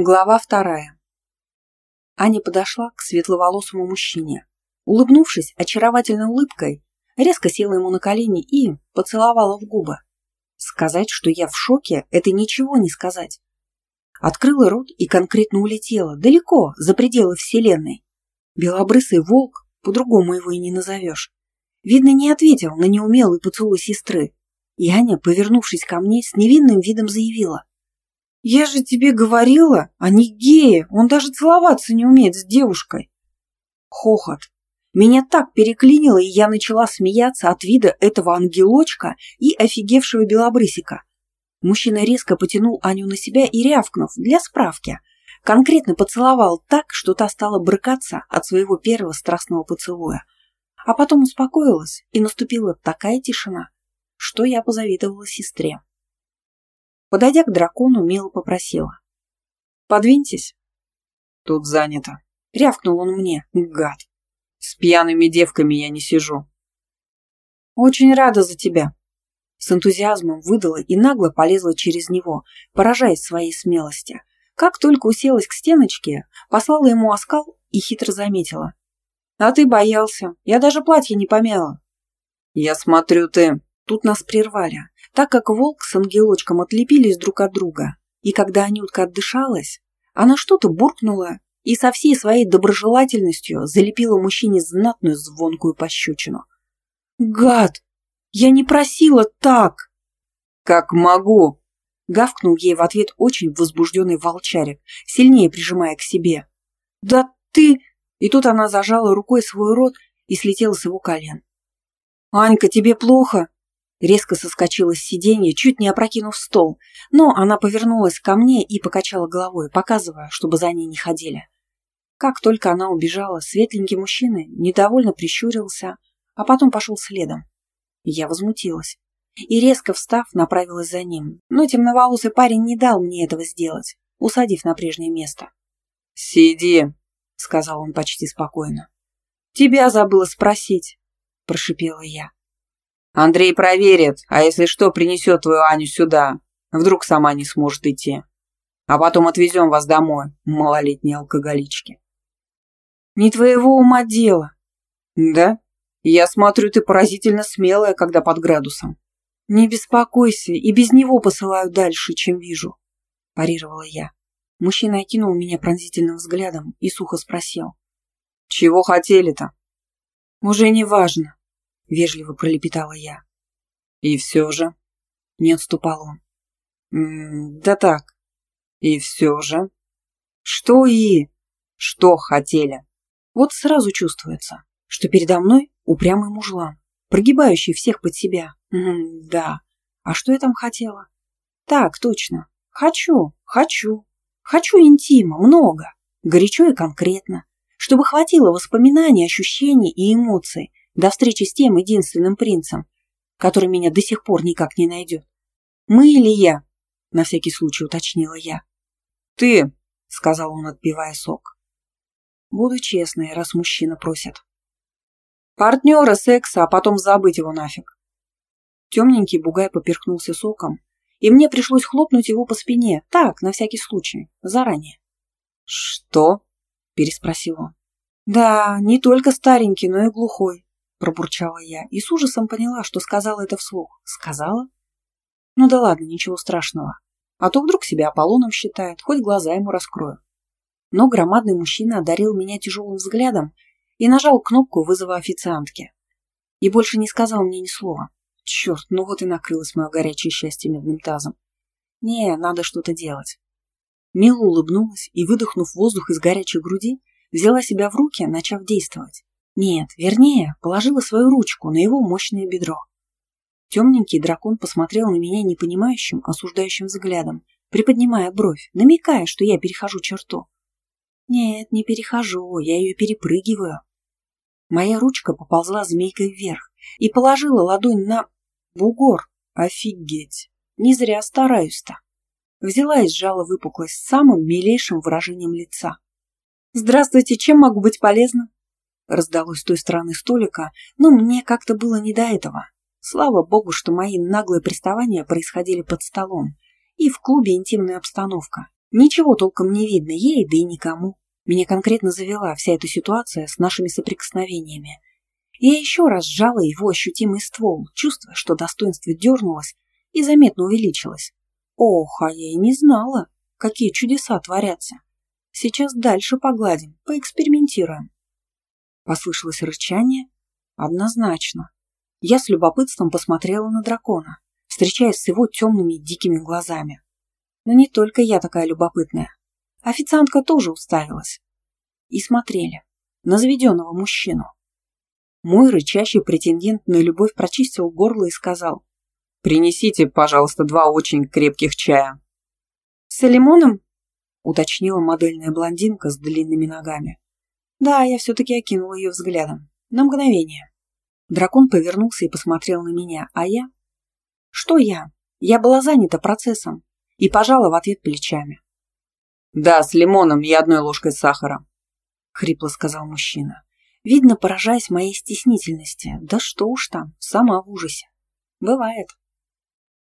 Глава вторая. Аня подошла к светловолосому мужчине. Улыбнувшись очаровательной улыбкой, резко села ему на колени и поцеловала в губы. Сказать, что я в шоке, это ничего не сказать. Открыла рот и конкретно улетела, далеко, за пределы вселенной. Белобрысый волк, по-другому его и не назовешь. Видно, не ответил на неумелый поцелуй сестры. И Аня, повернувшись ко мне, с невинным видом заявила. «Я же тебе говорила, они геи, он даже целоваться не умеет с девушкой». Хохот. Меня так переклинило, и я начала смеяться от вида этого ангелочка и офигевшего белобрысика. Мужчина резко потянул Аню на себя и, рявкнув, для справки, конкретно поцеловал так, что та стала брыкаться от своего первого страстного поцелуя. А потом успокоилась, и наступила такая тишина, что я позавидовала сестре. Подойдя к дракону, мило попросила. «Подвиньтесь». «Тут занято», — рявкнул он мне, гад. «С пьяными девками я не сижу». «Очень рада за тебя». С энтузиазмом выдала и нагло полезла через него, поражаясь своей смелости. Как только уселась к стеночке, послала ему оскал и хитро заметила. «А ты боялся. Я даже платье не помяла». «Я смотрю, ты...» Тут нас прервали так как волк с ангелочком отлепились друг от друга, и когда Анютка отдышалась, она что-то буркнула и со всей своей доброжелательностью залепила мужчине знатную звонкую пощечину. «Гад! Я не просила так!» «Как могу!» Гавкнул ей в ответ очень возбужденный волчарик, сильнее прижимая к себе. «Да ты...» И тут она зажала рукой свой рот и слетела с его колен. «Анька, тебе плохо?» Резко соскочила с сиденья, чуть не опрокинув стол, но она повернулась ко мне и покачала головой, показывая, чтобы за ней не ходили. Как только она убежала, светленький мужчина недовольно прищурился, а потом пошел следом. Я возмутилась и, резко встав, направилась за ним, но темноволосый парень не дал мне этого сделать, усадив на прежнее место. «Сиди», — сказал он почти спокойно. «Тебя забыла спросить», — прошипела я. Андрей проверит, а если что, принесет твою Аню сюда. Вдруг сама не сможет идти. А потом отвезем вас домой, малолетние алкоголички. Не твоего ума дело. Да? Я смотрю, ты поразительно смелая, когда под градусом. Не беспокойся, и без него посылаю дальше, чем вижу. Парировала я. Мужчина окинул меня пронзительным взглядом и сухо спросил. Чего хотели-то? Уже не важно. — вежливо пролепетала я. «И все же?» — не отступал он. «М -м, «Да так. И все же?» «Что и?» «Что хотели?» Вот сразу чувствуется, что передо мной упрямый мужлан, прогибающий всех под себя. М да. А что я там хотела? Так, точно. Хочу, хочу. Хочу интима, много. Горячо и конкретно. Чтобы хватило воспоминаний, ощущений и эмоций, до встречи с тем единственным принцем, который меня до сих пор никак не найдет. Мы или я? На всякий случай уточнила я. Ты, сказал он, отпивая сок. Буду честной, раз мужчина просит. Партнера секса, а потом забыть его нафиг. Темненький бугай поперхнулся соком, и мне пришлось хлопнуть его по спине, так, на всякий случай, заранее. «Что?» – переспросил он. «Да, не только старенький, но и глухой. — пробурчала я и с ужасом поняла, что сказала это вслух. Сказала? Ну да ладно, ничего страшного. А то вдруг себя Аполлоном считает, хоть глаза ему раскрою. Но громадный мужчина одарил меня тяжелым взглядом и нажал кнопку вызова официантки. И больше не сказал мне ни слова. Черт, ну вот и накрылось мое горячее счастье медным тазом. Не, надо что-то делать. Мила улыбнулась и, выдохнув воздух из горячей груди, взяла себя в руки, начав действовать. Нет, вернее, положила свою ручку на его мощное бедро. Темненький дракон посмотрел на меня непонимающим, осуждающим взглядом, приподнимая бровь, намекая, что я перехожу черту. Нет, не перехожу, я ее перепрыгиваю. Моя ручка поползла змейкой вверх и положила ладонь на... бугор. Офигеть! Не зря стараюсь-то. Взяла и сжала выпуклость с самым милейшим выражением лица. «Здравствуйте, чем могу быть полезна?» Раздалось с той стороны столика, но мне как-то было не до этого. Слава богу, что мои наглые приставания происходили под столом, и в клубе интимная обстановка, Ничего толком не видно ей, да и никому. Меня конкретно завела вся эта ситуация с нашими соприкосновениями. Я еще раз сжала его ощутимый ствол, чувствуя, что достоинство дернулось и заметно увеличилось. Ох, а я и не знала, какие чудеса творятся. Сейчас дальше погладим, поэкспериментируем. Послышалось рычание. Однозначно. Я с любопытством посмотрела на дракона, встречаясь с его темными дикими глазами. Но не только я такая любопытная. Официантка тоже уставилась. И смотрели на заведенного мужчину. Мой рычащий претендент на любовь прочистил горло и сказал. «Принесите, пожалуйста, два очень крепких чая». «С лимоном?» — уточнила модельная блондинка с длинными ногами. Да, я все-таки окинула ее взглядом. На мгновение. Дракон повернулся и посмотрел на меня, а я... Что я? Я была занята процессом и пожала в ответ плечами. «Да, с лимоном и одной ложкой сахара», — хрипло сказал мужчина. Видно, поражаясь моей стеснительности. Да что уж там, сама в ужасе. Бывает.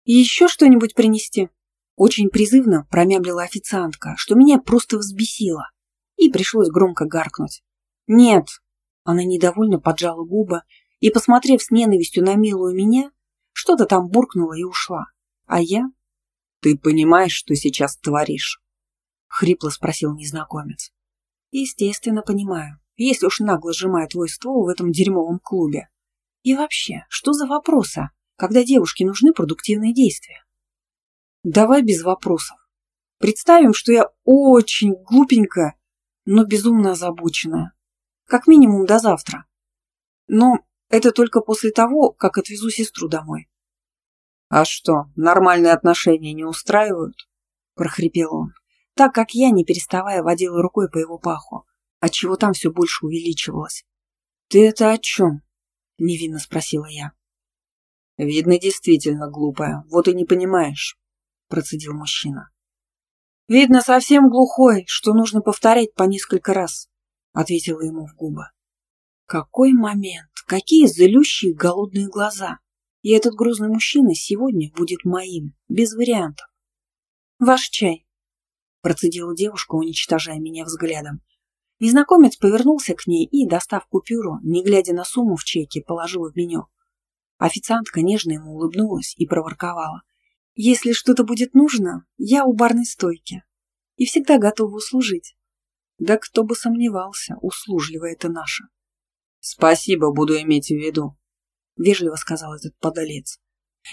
«Еще что-нибудь принести?» Очень призывно промямлила официантка, что меня просто взбесило, и пришлось громко гаркнуть. «Нет!» Она недовольно поджала губы и, посмотрев с ненавистью на милую меня, что-то там буркнула и ушла. А я... «Ты понимаешь, что сейчас творишь?» — хрипло спросил незнакомец. «Естественно, понимаю, если уж нагло сжимаю твой ствол в этом дерьмовом клубе. И вообще, что за вопросы, когда девушке нужны продуктивные действия?» Давай без вопросов. Представим, что я очень глупенькая, но безумно озабоченная. Как минимум до завтра. Но это только после того, как отвезу сестру домой. «А что, нормальные отношения не устраивают?» – прохрипел он, так как я, не переставая, водила рукой по его паху, отчего там все больше увеличивалось. «Ты это о чем?» – невинно спросила я. «Видно, действительно глупая, вот и не понимаешь процедил мужчина. «Видно, совсем глухой, что нужно повторять по несколько раз», — ответила ему в губы. «Какой момент! Какие злющие голодные глаза! И этот грузный мужчина сегодня будет моим, без вариантов. Ваш чай!» — процедила девушка, уничтожая меня взглядом. Незнакомец повернулся к ней и, достав купюру, не глядя на сумму в чеке, положил в меню. Официантка нежно ему улыбнулась и проворковала. Если что-то будет нужно, я у барной стойки и всегда готова услужить. Да кто бы сомневался, услужливая это наша. Спасибо, буду иметь в виду, вежливо сказал этот подолец.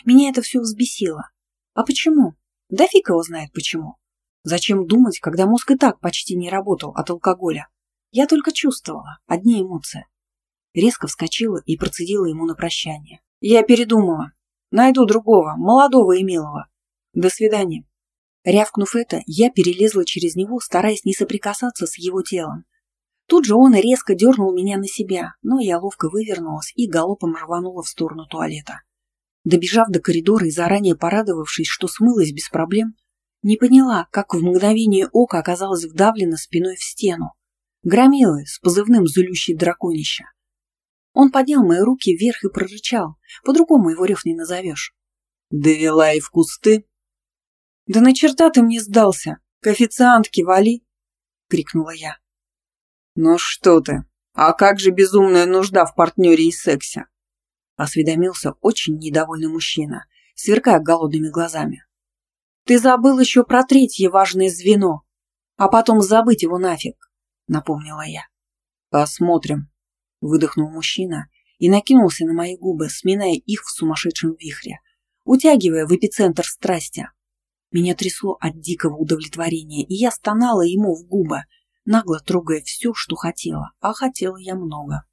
Меня это все взбесило. А почему? Да фиг его знает почему. Зачем думать, когда мозг и так почти не работал от алкоголя? Я только чувствовала, одни эмоции. Резко вскочила и процедила ему на прощание. Я передумала. Найду другого, молодого и милого. До свидания. Рявкнув это, я перелезла через него, стараясь не соприкасаться с его телом. Тут же он резко дернул меня на себя, но я ловко вывернулась и галопом рванула в сторону туалета. Добежав до коридора и заранее порадовавшись, что смылась без проблем, не поняла, как в мгновение ока оказалась вдавлена спиной в стену. Громилы с позывным «Зулющий драконище». Он поднял мои руки вверх и прорычал. По-другому его рев не назовешь. «Довела и в кусты?» «Да на черта ты мне сдался! К официантке вали!» — крикнула я. «Ну что ты, а как же безумная нужда в партнере и сексе?» — осведомился очень недовольный мужчина, сверкая голодными глазами. «Ты забыл еще про третье важное звено, а потом забыть его нафиг», — напомнила я. «Посмотрим», выдохнул мужчина и накинулся на мои губы, сминая их в сумасшедшем вихре, утягивая в эпицентр страсти. Меня трясло от дикого удовлетворения, и я стонала ему в губы, нагло трогая все, что хотела, а хотела я много.